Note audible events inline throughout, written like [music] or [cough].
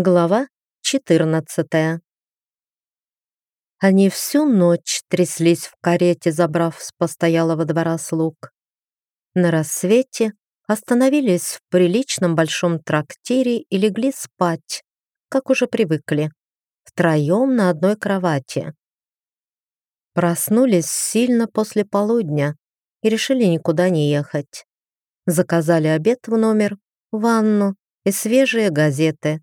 Глава 14 Они всю ночь тряслись в карете, забрав с постоялого двора слуг. На рассвете остановились в приличном большом трактире и легли спать, как уже привыкли, втроем на одной кровати. Проснулись сильно после полудня и решили никуда не ехать. Заказали обед в номер, ванну и свежие газеты.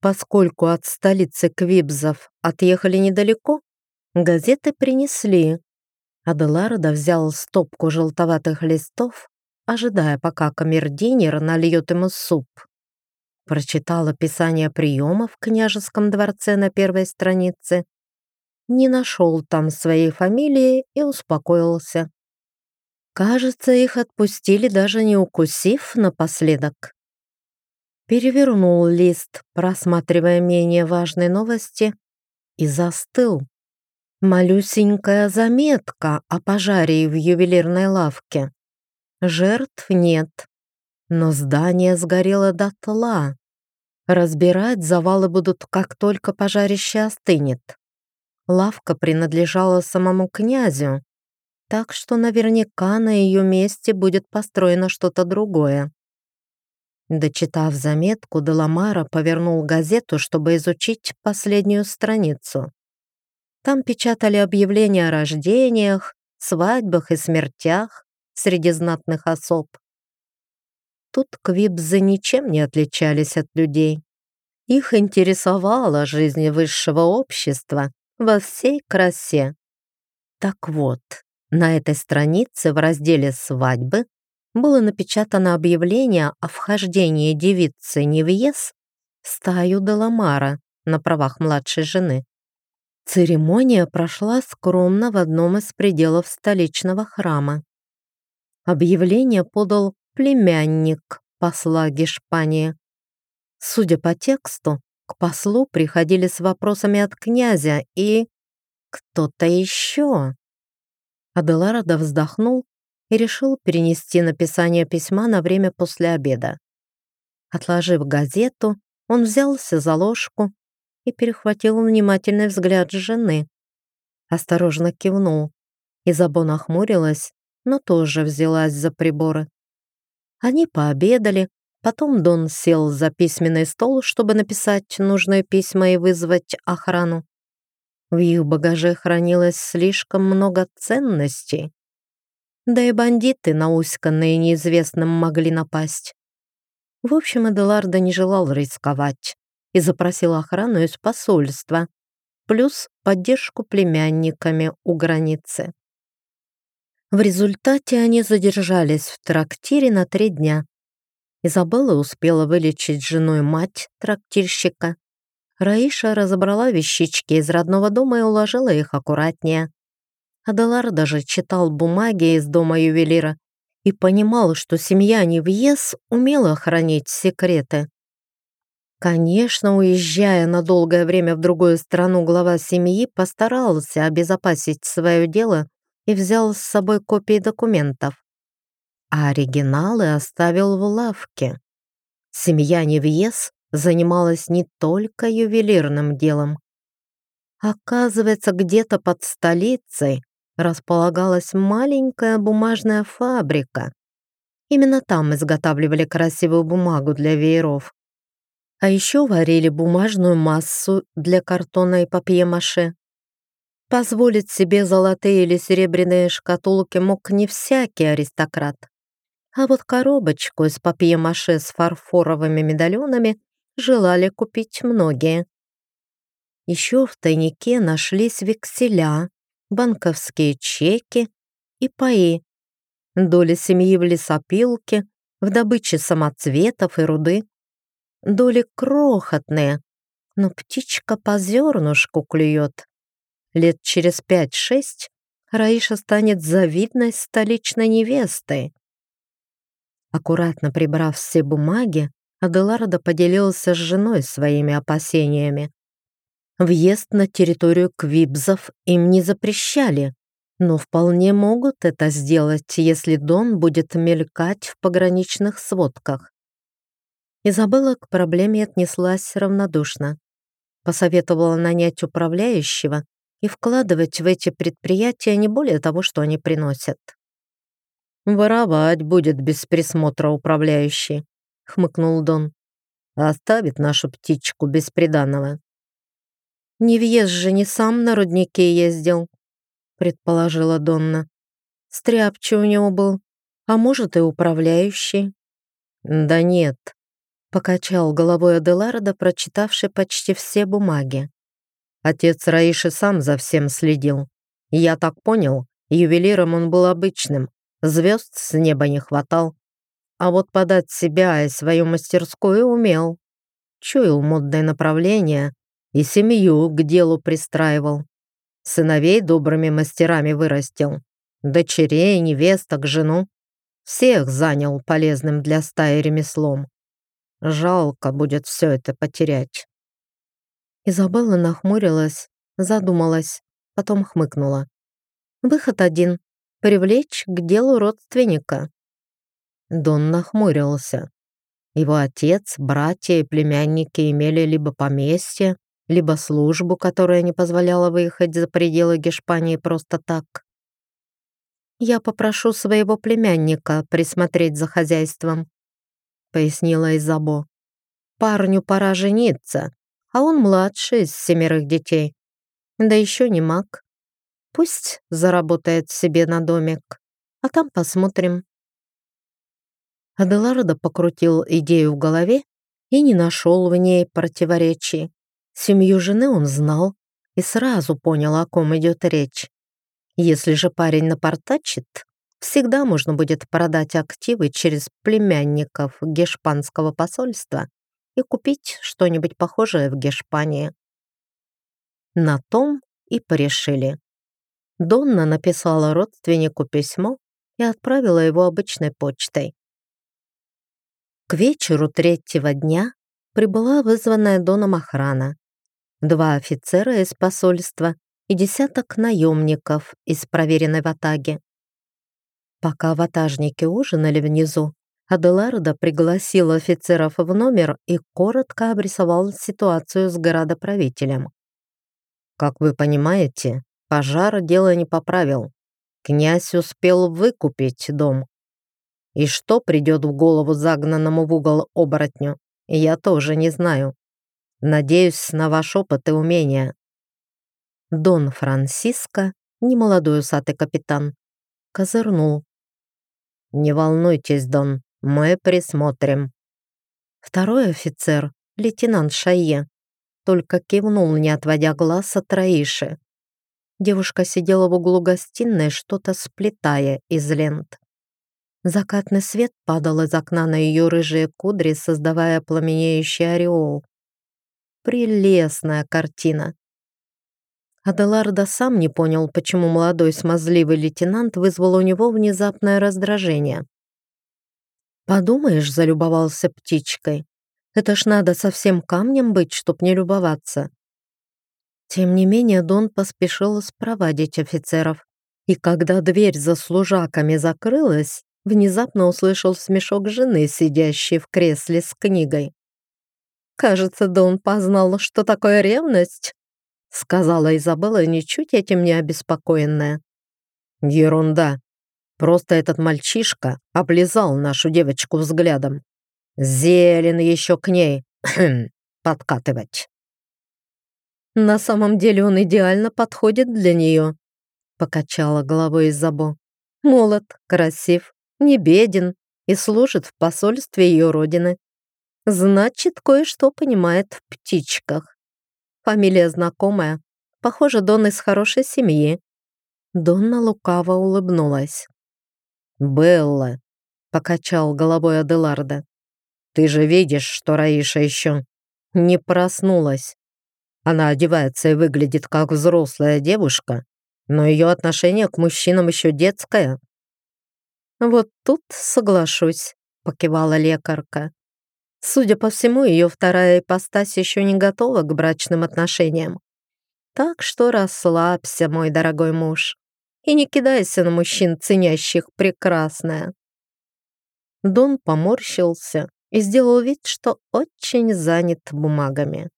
Поскольку от столицы Квибзов отъехали недалеко, газеты принесли. Аделардо взял стопку желтоватых листов, ожидая, пока камердинер нальет ему суп. Прочитал описание приема в княжеском дворце на первой странице. Не нашел там своей фамилии и успокоился. Кажется, их отпустили, даже не укусив напоследок перевернул лист, просматривая менее важные новости, и застыл. Малюсенькая заметка о пожаре в ювелирной лавке. Жертв нет, но здание сгорело дотла. Разбирать завалы будут, как только пожарище остынет. Лавка принадлежала самому князю, так что наверняка на ее месте будет построено что-то другое. Дочитав заметку, Деламара повернул газету, чтобы изучить последнюю страницу. Там печатали объявления о рождениях, свадьбах и смертях среди знатных особ. Тут квибзы ничем не отличались от людей. Их интересовала жизнь высшего общества во всей красе. Так вот, на этой странице в разделе «Свадьбы» было напечатано объявление о вхождении девицы Невьес в стаю Деламара на правах младшей жены. Церемония прошла скромно в одном из пределов столичного храма. Объявление подал племянник посла Гешпании. Судя по тексту, к послу приходили с вопросами от князя и... кто-то еще. Аделарадо вздохнул и решил перенести написание письма на время после обеда. Отложив газету, он взялся за ложку и перехватил внимательный взгляд жены. Осторожно кивнул. Изабо хмурилась, но тоже взялась за приборы. Они пообедали, потом Дон сел за письменный стол, чтобы написать нужные письма и вызвать охрану. В их багаже хранилось слишком много ценностей. Да и бандиты, науськанные неизвестным, могли напасть. В общем, Эделарда не желал рисковать и запросил охрану из посольства, плюс поддержку племянниками у границы. В результате они задержались в трактире на три дня. Изабелла успела вылечить женой мать трактирщика. Раиша разобрала вещички из родного дома и уложила их аккуратнее. Аделар даже читал бумаги из дома ювелира и понимал, что семья Невьес умела хранить секреты. Конечно, уезжая на долгое время в другую страну, глава семьи постарался обезопасить свое дело и взял с собой копии документов. А оригиналы оставил в лавке. Семья Невьес занималась не только ювелирным делом. Оказывается, где-то под столицей располагалась маленькая бумажная фабрика. Именно там изготавливали красивую бумагу для вееров. А еще варили бумажную массу для картона и папье-маше. Позволить себе золотые или серебряные шкатулки мог не всякий аристократ. А вот коробочку из папье-маше с фарфоровыми медальонами желали купить многие. Еще в тайнике нашлись векселя, банковские чеки и паи, доля семьи в лесопилке, в добыче самоцветов и руды. Доли крохотные, но птичка по зернышку клюет. Лет через пять-шесть Раиша станет завидной столичной невестой. Аккуратно прибрав все бумаги, Аделардо поделился с женой своими опасениями. Въезд на территорию квибзов им не запрещали, но вполне могут это сделать, если Дон будет мелькать в пограничных сводках. Изабелла к проблеме отнеслась равнодушно. Посоветовала нанять управляющего и вкладывать в эти предприятия не более того, что они приносят. «Воровать будет без присмотра управляющий», — хмыкнул Дон. «Оставит нашу птичку без приданого». «Не въезд же не сам на руднике ездил», — предположила Донна. «Стряпчий у него был, а может и управляющий». «Да нет», — покачал головой Аделарда, прочитавший почти все бумаги. Отец Раиши сам за всем следил. Я так понял, ювелиром он был обычным, звезд с неба не хватал. А вот подать себя и свою мастерскую умел. Чуял модное направление и семью к делу пристраивал. Сыновей добрыми мастерами вырастил. Дочерей, невесток, жену. Всех занял полезным для стаи ремеслом. Жалко будет все это потерять. Изабелла нахмурилась, задумалась, потом хмыкнула. Выход один привлечь к делу родственника. Дон нахмурился. Его отец, братья и племянники имели либо поместье, либо службу, которая не позволяла выехать за пределы Гешпании просто так. «Я попрошу своего племянника присмотреть за хозяйством», — пояснила Изабо. «Парню пора жениться, а он младший из семерых детей. Да еще не маг. Пусть заработает себе на домик, а там посмотрим. Аделардо покрутил идею в голове и не нашел в ней противоречий. Семью жены он знал и сразу понял, о ком идет речь. Если же парень напортачит, всегда можно будет продать активы через племянников гешпанского посольства и купить что-нибудь похожее в Гешпании. На том и порешили. Донна написала родственнику письмо и отправила его обычной почтой. К вечеру третьего дня прибыла вызванная Доном охрана. Два офицера из посольства и десяток наемников из проверенной ватаги. Пока ватажники ужинали внизу, Аделарда пригласил офицеров в номер и коротко обрисовал ситуацию с городоправителем. «Как вы понимаете, Пожар дело не поправил. Князь успел выкупить дом. И что придет в голову загнанному в угол оборотню, я тоже не знаю. Надеюсь на ваш опыт и умения. Дон Франциско, немолодой усатый капитан, козырнул. «Не волнуйтесь, Дон, мы присмотрим». Второй офицер, лейтенант Шайе, только кивнул, не отводя глаз от Раиши. Девушка сидела в углу гостиной, что-то сплетая из лент. Закатный свет падал из окна на ее рыжие кудри, создавая пламенеющий ореол. Прелестная картина. Аделардо сам не понял, почему молодой смазливый лейтенант вызвал у него внезапное раздражение. «Подумаешь, залюбовался птичкой. Это ж надо совсем камнем быть, чтоб не любоваться. Тем не менее, Дон поспешил спровадить офицеров. И когда дверь за служаками закрылась, внезапно услышал смешок жены, сидящей в кресле с книгой. «Кажется, Дон познал, что такое ревность», сказала Изабелла, ничуть этим не обеспокоенная. «Ерунда. Просто этот мальчишка облизал нашу девочку взглядом. Зелен еще к ней [clears throat] подкатывать». На самом деле он идеально подходит для нее», — покачала головой Изабо. «Молод, красив, не беден и служит в посольстве ее родины. Значит, кое-что понимает в птичках. Фамилия знакомая. Похоже, Дон из хорошей семьи». Донна лукаво улыбнулась. «Белла», — покачал головой Аделарда. «Ты же видишь, что Раиша еще не проснулась. Она одевается и выглядит как взрослая девушка, но ее отношение к мужчинам еще детское. «Вот тут соглашусь», — покивала лекарка. Судя по всему, ее вторая ипостась еще не готова к брачным отношениям. Так что расслабься, мой дорогой муж, и не кидайся на мужчин, ценящих прекрасное. Дон поморщился и сделал вид, что очень занят бумагами.